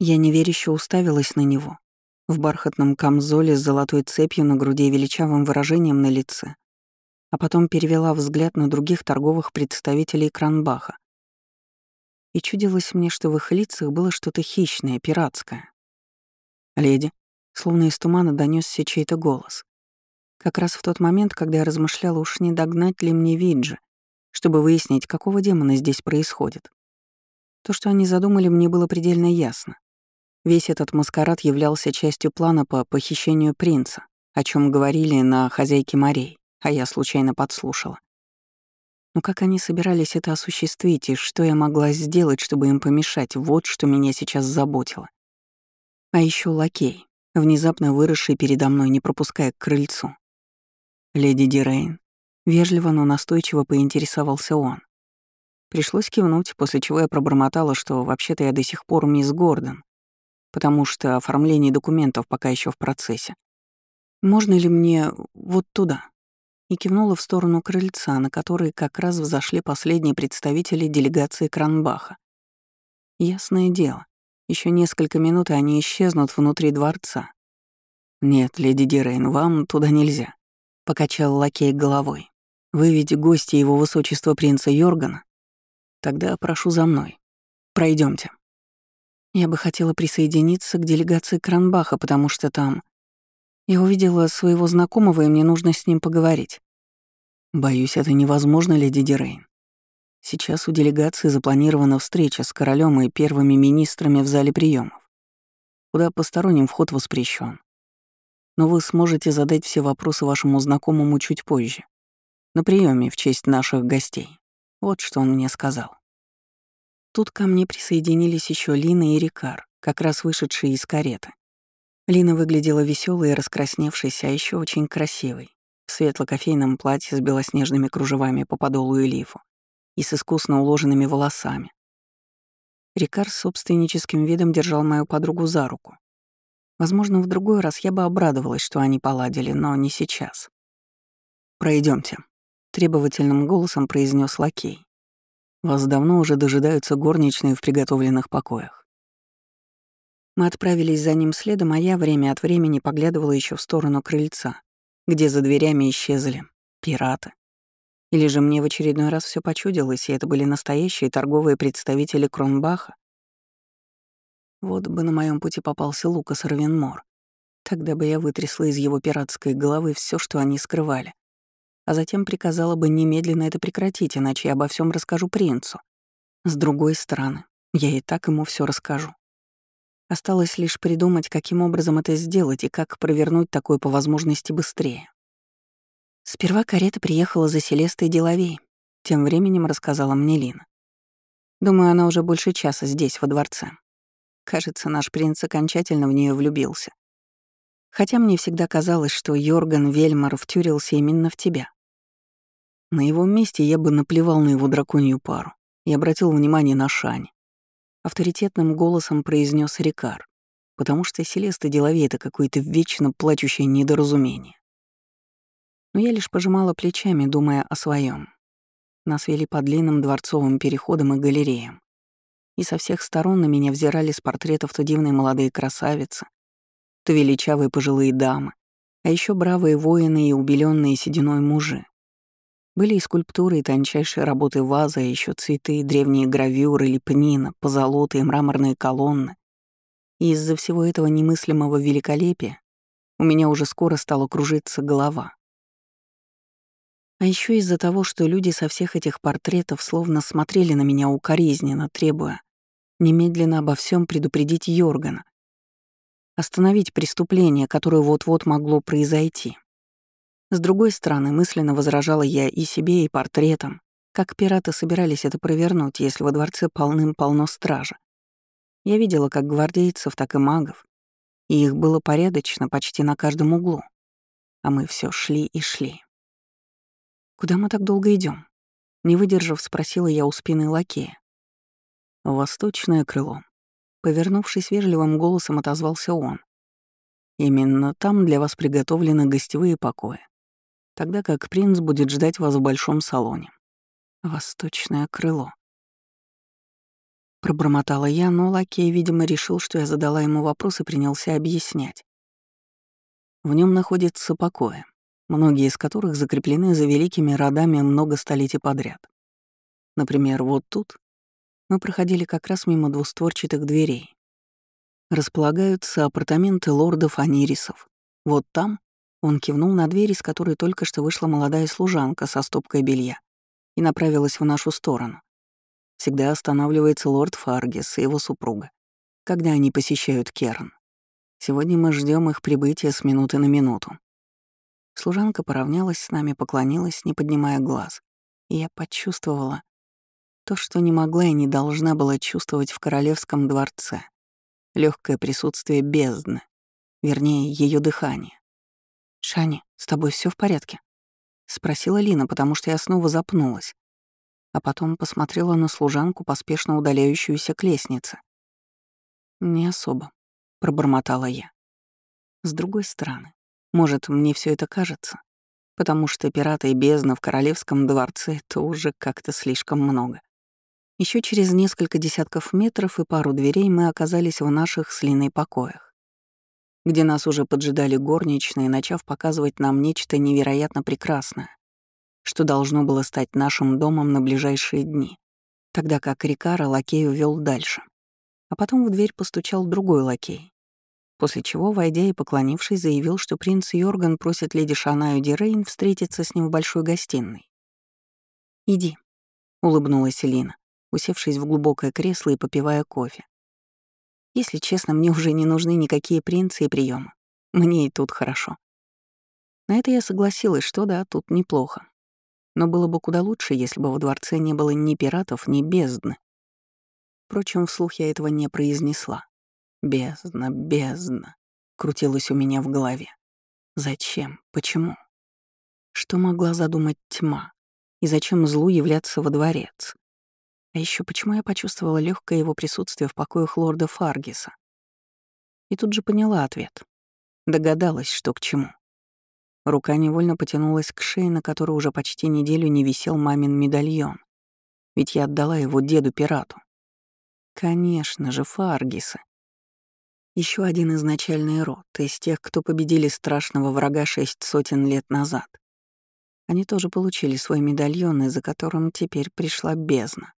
Я неверяще уставилась на него, в бархатном камзоле с золотой цепью на груди и величавым выражением на лице, а потом перевела взгляд на других торговых представителей Кранбаха. И чудилось мне, что в их лицах было что-то хищное, пиратское. «Леди», словно из тумана донесся чей-то голос. Как раз в тот момент, когда я размышляла, уж не догнать ли мне Виджи, чтобы выяснить, какого демона здесь происходит. То, что они задумали, мне было предельно ясно. Весь этот маскарад являлся частью плана по похищению принца, о чем говорили на хозяйке морей, а я случайно подслушала. Но как они собирались это осуществить и что я могла сделать, чтобы им помешать, вот что меня сейчас заботило. А еще лакей, внезапно выросший передо мной, не пропуская к крыльцу. «Леди Дирейн», вежливо, но настойчиво поинтересовался он. Пришлось кивнуть, после чего я пробормотала, что вообще-то я до сих пор мисс Гордон, потому что оформление документов пока еще в процессе. «Можно ли мне вот туда?» И кивнула в сторону крыльца, на который как раз взошли последние представители делегации Кранбаха. Ясное дело, еще несколько минут, и они исчезнут внутри дворца. «Нет, леди Дирейн, вам туда нельзя», — покачал лакей головой. «Вы ведь гости его высочества принца Йоргана? Тогда прошу за мной. Пройдемте. Я бы хотела присоединиться к делегации Кранбаха, потому что там... Я увидела своего знакомого, и мне нужно с ним поговорить. Боюсь, это невозможно, леди Дирейн. Сейчас у делегации запланирована встреча с королем и первыми министрами в зале приемов, куда посторонним вход воспрещен. Но вы сможете задать все вопросы вашему знакомому чуть позже, на приеме в честь наших гостей. Вот что он мне сказал. Тут ко мне присоединились еще Лина и Рикар, как раз вышедшие из кареты. Лина выглядела веселой и раскрасневшейся, а еще очень красивой, в светло-кофейном платье с белоснежными кружевами по подолу и лифу и с искусно уложенными волосами. Рикар с собственническим видом держал мою подругу за руку. Возможно, в другой раз я бы обрадовалась, что они поладили, но не сейчас. Пройдемте, требовательным голосом произнес лакей. Вас давно уже дожидаются горничные в приготовленных покоях. Мы отправились за ним следом, а я время от времени поглядывала еще в сторону крыльца, где за дверями исчезли пираты. Или же мне в очередной раз все почудилось, и это были настоящие торговые представители Кронбаха? Вот бы на моем пути попался Лукас Равенмор. Тогда бы я вытрясла из его пиратской головы все, что они скрывали а затем приказала бы немедленно это прекратить, иначе я обо всем расскажу принцу. С другой стороны, я и так ему все расскажу. Осталось лишь придумать, каким образом это сделать и как провернуть такое по возможности быстрее. Сперва карета приехала за Селестой Деловей, тем временем рассказала мне Лина. Думаю, она уже больше часа здесь, во дворце. Кажется, наш принц окончательно в нее влюбился. Хотя мне всегда казалось, что Йорган Вельмар втюрился именно в тебя. На его месте я бы наплевал на его драконью пару и обратил внимание на Шань. Авторитетным голосом произнес Рикар, потому что Селеста деловее это какое-то вечно плачущее недоразумение. Но я лишь пожимала плечами, думая о своем. Нас вели по длинным дворцовым переходам и галереям. И со всех сторон на меня взирали с портретов то дивные молодые красавицы, то величавые пожилые дамы, а еще бравые воины и убеленные сединой мужи, были и скульптуры, и тончайшие работы вазы, а еще цветы, древние гравюры, лепнина, позолоты и мраморные колонны. И из-за всего этого немыслимого великолепия у меня уже скоро стала кружиться голова. А еще из-за того, что люди со всех этих портретов словно смотрели на меня укоризненно, требуя немедленно обо всем предупредить Йоргана, остановить преступление, которое вот-вот могло произойти. С другой стороны, мысленно возражала я и себе, и портретам, как пираты собирались это провернуть, если во дворце полным-полно стража. Я видела как гвардейцев, так и магов, и их было порядочно почти на каждом углу. А мы все шли и шли. «Куда мы так долго идем? Не выдержав, спросила я у спины лакея. «Восточное крыло». Повернувшись вежливым голосом, отозвался он. «Именно там для вас приготовлены гостевые покои тогда как принц будет ждать вас в большом салоне. Восточное крыло. Пробормотала я, но лакей, видимо, решил, что я задала ему вопрос и принялся объяснять. В нем находятся покои, многие из которых закреплены за великими родами много столетий подряд. Например, вот тут мы проходили как раз мимо двустворчатых дверей. Располагаются апартаменты лордов Анирисов. Вот там он кивнул на дверь, из которой только что вышла молодая служанка со стопкой белья и направилась в нашу сторону. Всегда останавливается лорд Фаргис и его супруга, когда они посещают Керн. Сегодня мы ждем их прибытия с минуты на минуту. Служанка поравнялась с нами, поклонилась, не поднимая глаз, и я почувствовала то, что не могла и не должна была чувствовать в королевском дворце. Легкое присутствие бездны, вернее, ее дыхание. «Шани, с тобой все в порядке?» — спросила Лина, потому что я снова запнулась а потом посмотрела на служанку, поспешно удаляющуюся к лестнице. «Не особо», — пробормотала я. С другой стороны, может, мне все это кажется, потому что пираты и бездна в королевском дворце — это уже как-то слишком много. Еще через несколько десятков метров и пару дверей мы оказались в наших с покоях, где нас уже поджидали горничные, начав показывать нам нечто невероятно прекрасное что должно было стать нашим домом на ближайшие дни, тогда как Рикара лакей увел дальше. А потом в дверь постучал другой лакей, после чего, войдя и поклонившись, заявил, что принц Йорган просит леди Шанаю Дирейн встретиться с ним в большой гостиной. «Иди», — улыбнулась Элина, усевшись в глубокое кресло и попивая кофе. «Если честно, мне уже не нужны никакие принцы и приемы. Мне и тут хорошо». На это я согласилась, что да, тут неплохо но было бы куда лучше, если бы во дворце не было ни пиратов, ни бездны. Впрочем, вслух я этого не произнесла. Бездна, бездна, крутилось у меня в голове. Зачем? Почему? Что могла задумать тьма? И зачем злу являться во дворец? А еще почему я почувствовала легкое его присутствие в покоях лорда Фаргиса? И тут же поняла ответ. Догадалась, что к чему. Рука невольно потянулась к шее, на которой уже почти неделю не висел мамин медальон. Ведь я отдала его деду-пирату. Конечно же, Фаргисы. Еще один изначальный род, из тех, кто победили страшного врага шесть сотен лет назад. Они тоже получили свой медальон, из-за которым теперь пришла бездна.